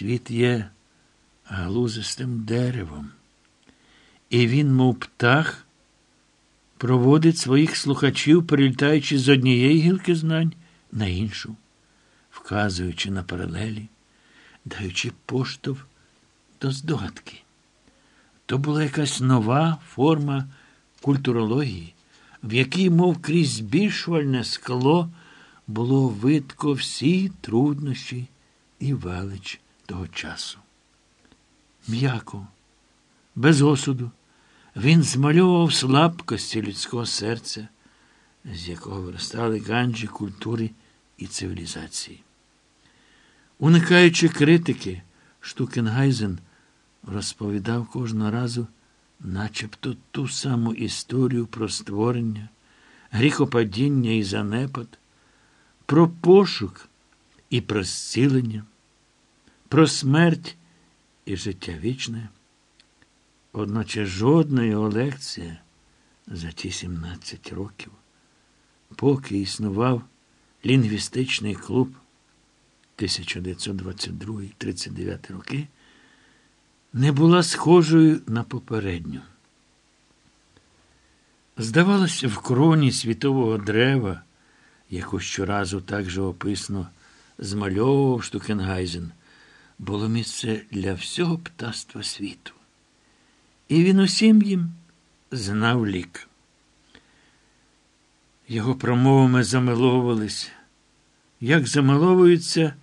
Світ є галузистим деревом, і він, мов птах, проводить своїх слухачів, перелітаючи з однієї гілки знань на іншу, вказуючи на паралелі, даючи поштовх до здогадки. То була якась нова форма культурології, в якій, мов крізь збільшувальне скло, було видко всі труднощі і велич того часу. М'яко, без осуду, він змальовував слабкості людського серця, з якого виростали ганджі культури і цивілізації. Уникаючи критики, Штукенгайзен розповідав кожного разу, начебто ту саму історію про створення, гріхопадіння і занепад, про пошук і про зцілення, про смерть і життя вічне. Одначе жодна його лекція за ті 17 років, поки існував лінгвістичний клуб 1922-39 роки, не була схожою на попередню. Здавалося, в кроні світового дерева, яку щоразу так живописно змальовував Штукенгайзен, було місце для всього птаства світу. І він усім їм знав лік. Його промовами замиловувались, як замиловуються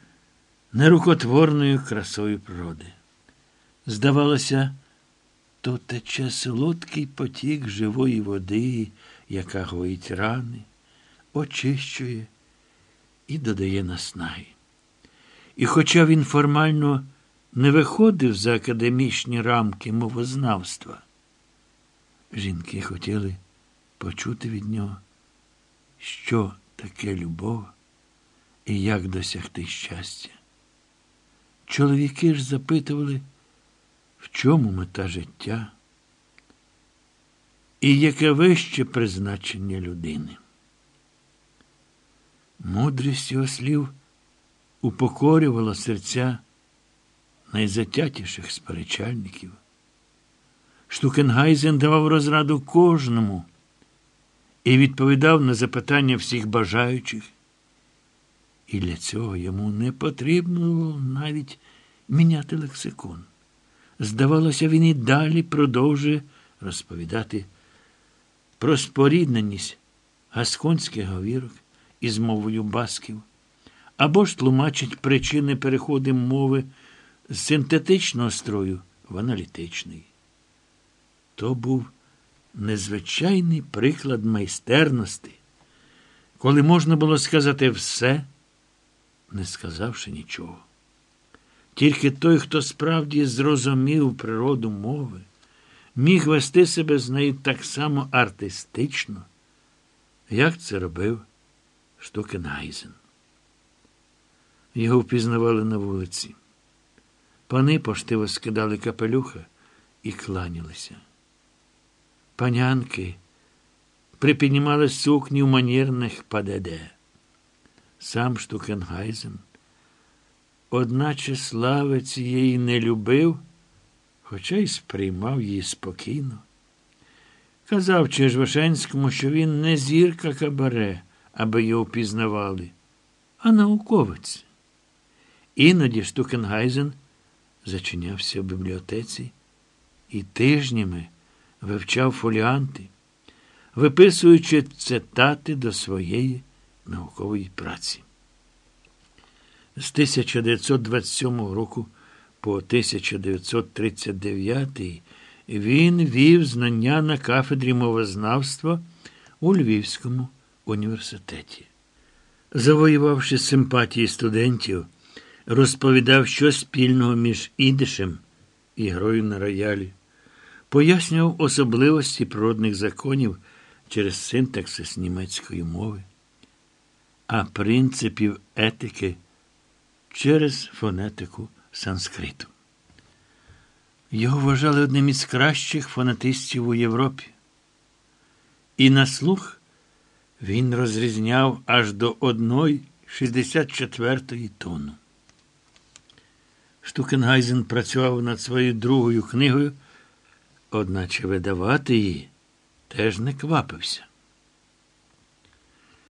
нерукотворною красою природи. Здавалося, то тече солодкий потік живої води, яка гоїть рани, очищує і додає наснаги. І хоча він формально не виходив за академічні рамки мовознавства, жінки хотіли почути від нього, що таке любов і як досягти щастя. Чоловіки ж запитували, в чому мета життя і яке вище призначення людини. Мудрість його слів упокорювала серця найзатятіших сперечальників. Штукенгайзен давав розраду кожному і відповідав на запитання всіх бажаючих. І для цього йому не потрібно було навіть міняти лексикон. Здавалося, він і далі продовжує розповідати про спорідненість гасконських говірок із мовою басків, або ж тлумачить причини переходу мови з синтетичного строю в аналітичний. То був незвичайний приклад майстерності, коли можна було сказати все, не сказавши нічого. Тільки той, хто справді зрозумів природу мови, міг вести себе з нею так само артистично, як це робив Штукенгайзен. Його впізнавали на вулиці. Пани поштиво скидали капелюха і кланялися. Панянки припіднімали сукні в манірних падеде. Сам Штукенгайзен, одначе слави цієї не любив, хоча й сприймав її спокійно. Казав Чежвашенському, що він не зірка кабаре, аби його впізнавали, а науковець. Іноді Штукенгайзен зачинявся в бібліотеці і тижнями вивчав фоліанти, виписуючи цитати до своєї наукової праці. З 1927 року по 1939 він вів знання на кафедрі мовознавства у Львівському університеті. Завоювавши симпатії студентів, розповідав, що спільного між ідишем і грою на роялі, пояснював особливості природних законів через синтаксис німецької мови, а принципів етики через фонетику санскриту. Його вважали одним із кращих фонетистів у Європі. І на слух він розрізняв аж до одної 64-ї тону. Штукенгайзен працював над своєю другою книгою, одначе видавати її теж не квапився.